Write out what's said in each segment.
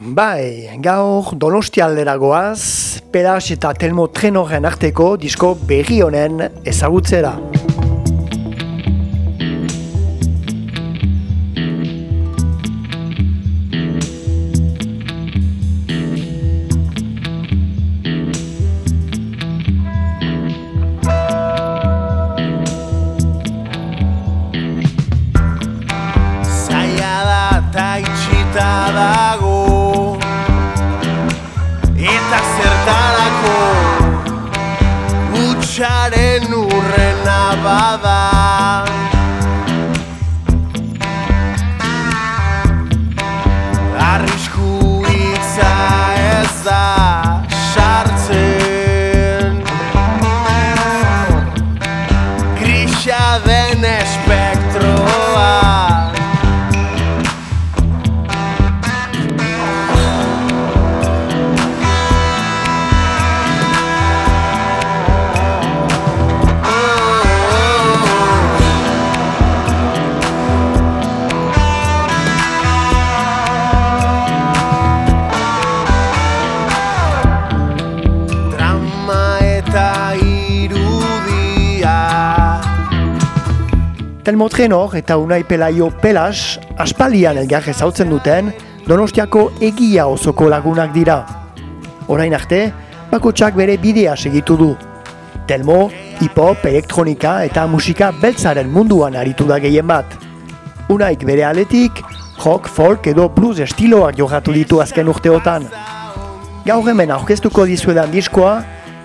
Bai, gaur donostialdera goaz, pedas eta telmo trenoren arteko disko berri honen ezagutzera. Telmo Trenor eta Unai Pelaio Pelas aspaldian elgar ezautzen duten Donostiako egia osoko lagunak dira. Orain arte, bakotsak bere bidea segitu du. Telmo, hip-hop, elektronika eta musika beltzaren munduan aritu da gehien bat. Unaik bere aletik, rock, folk edo blues estiloak jogatu ditu azken urteotan. Gaur hemen aurkeztuko dizuedan diskoa,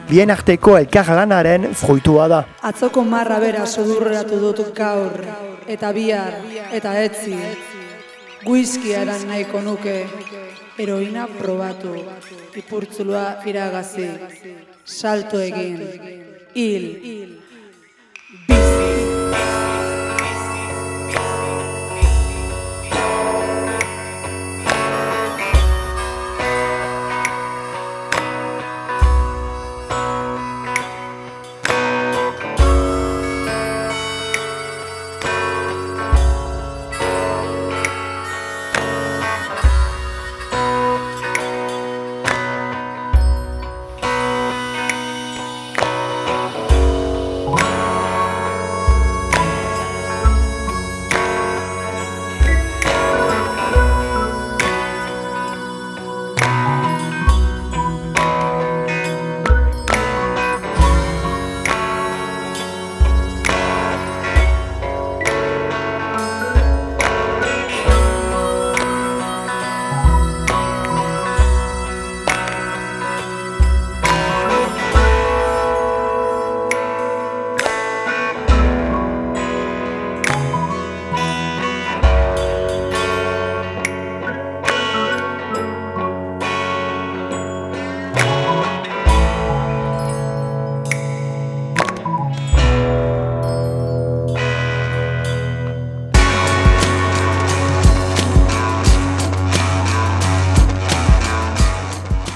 bien arteko elkar lanaren fruitua da. Atzoko marra bera sudurreratu dut gaur, eta bihar, eta etzi. Guizkia eran nahiko nuke, heroina probatu, ipurtzulua iragazi, salto egin, hil,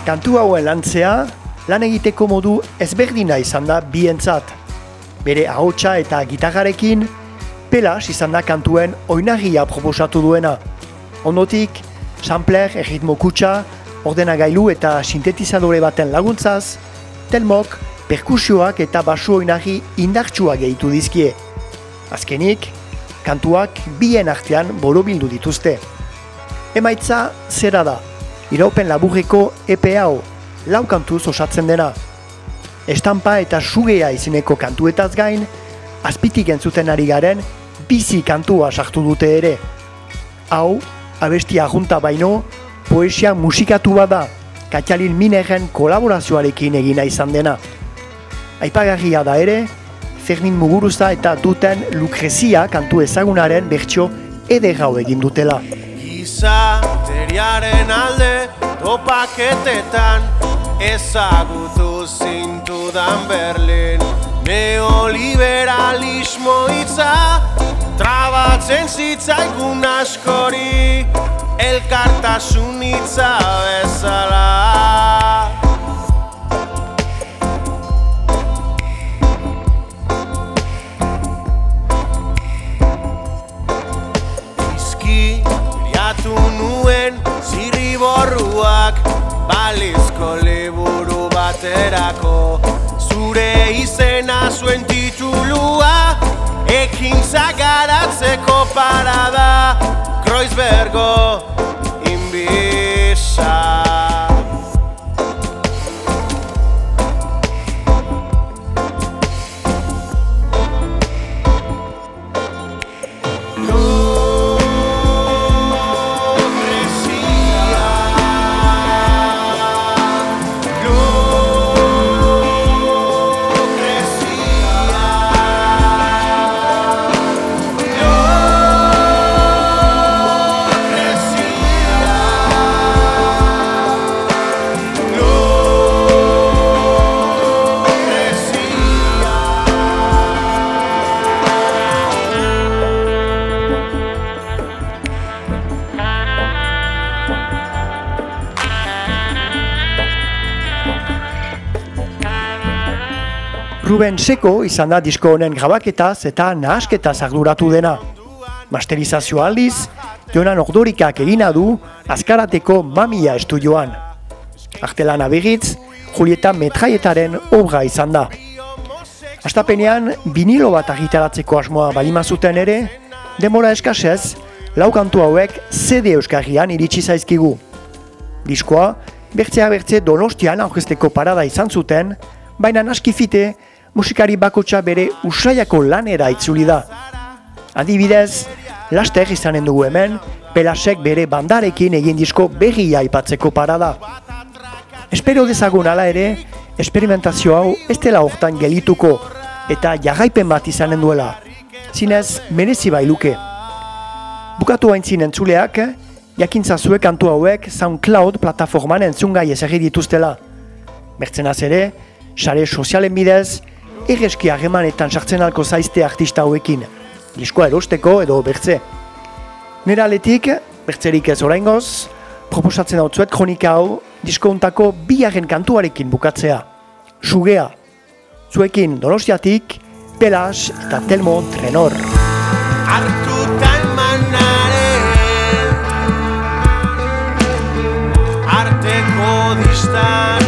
Kantu hauen lantzea, lan egiteko modu ezberdina izan da bientzat. Bere ahotsa eta gitarrarekin, pelas izan da kantuen oinagia proposatu duena. Ondotik, sampler, erritmo kutsa, ordenagailu eta sintetizadore baten laguntzaz, telmok, perkusioak eta basu oinarri indartsua gehitu dizkie. Azkenik, kantuak bien artean borobildu dituzte. Emaitza zera da, iraupen laburreko epe hau, lau kantuz osatzen dena. Estampa eta sugea izeneko kantuetaz gain, azpitik entzuten ari garen, bizi kantua sartu dute ere. Hau, abesti ajunta baino, poesia musikatu bada, Katxalin Mineren kolaborazioarekin egina izan dena. Aipagarria da ere, Fermin Muguruza eta duten Lukrezia kantu ezagunaren bertso ederrau egin dutela. Gizateriaren alde topaketetan ezagutu zintudan Berlin. Neoliberalismo hitza trabatzen zitzaigun askori elkartasun hitza bezala Izki, nuen zirriborru kantuak balizko liburu baterako. Zure izena zuen titulua ekin zagaratzeko parada. Kreuzbergo Ruben Seko izan da disko honen grabaketaz eta nahasketaz arduratu dena. Masterizazio aldiz, Jonan Ordorikak egina du Azkarateko Mamia estudioan. Artelana begitz, Julieta Metraietaren obra izan da. Astapenean, vinilo bat argitaratzeko asmoa balima zuten ere, demora eskasez, lau kantu hauek CD euskarrian iritsi zaizkigu. Diskoa, bertzea bertze donostian aurkezteko parada izan zuten, baina naskifite, musikari bakotsa bere usaiako lanera itzuli da. Adibidez, laster izanen dugu hemen, Pelasek bere bandarekin egin disko berria aipatzeko parada. Espero dezagun ala ere, esperimentazio hau ez dela hortan gelituko eta jarraipen bat izanen duela. Zinez, merezi bailuke. Bukatu haintzin entzuleak, jakintza zuek kantu hauek SoundCloud plataforman entzungai ezagir dituztela. Bertzenaz ere, sare sozialen bidez, erreski harremanetan sartzen alko zaizte artista hauekin, diskoa erosteko edo bertze. Nera aletik, bertzerik ez oraingoz, proposatzen hau zuet kronika hau diskountako biaren kantuarekin bukatzea. Sugea, zuekin donostiatik, Pelas eta Telmo Trenor. Artutan manaren Arteko distan